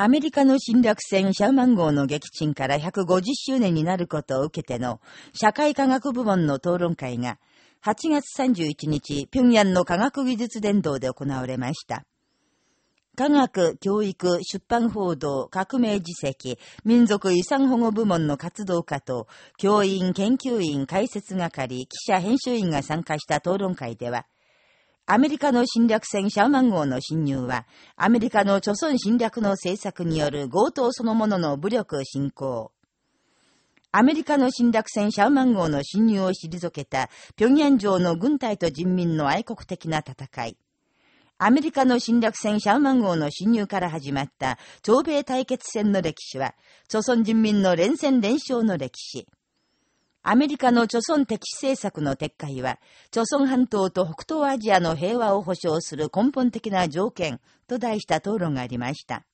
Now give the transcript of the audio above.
アメリカの侵略戦シャウマン号の撃沈から150周年になることを受けての社会科学部門の討論会が8月31日、平壌の科学技術伝道で行われました。科学、教育、出版報道、革命実績、民族遺産保護部門の活動家と、教員、研究員、解説係、記者、編集員が参加した討論会では、アメリカの侵略戦シャーマン号の侵入は、アメリカの貯村侵略の政策による強盗そのものの武力侵攻。アメリカの侵略戦シャーマン号の侵入を退けた、平壌城の軍隊と人民の愛国的な戦い。アメリカの侵略戦シャーマン号の侵入から始まった朝米対決戦の歴史は、朝鮮人民の連戦連勝の歴史。アメリカの貯村敵視政策の撤回は、貯村半島と北東アジアの平和を保障する根本的な条件と題した討論がありました。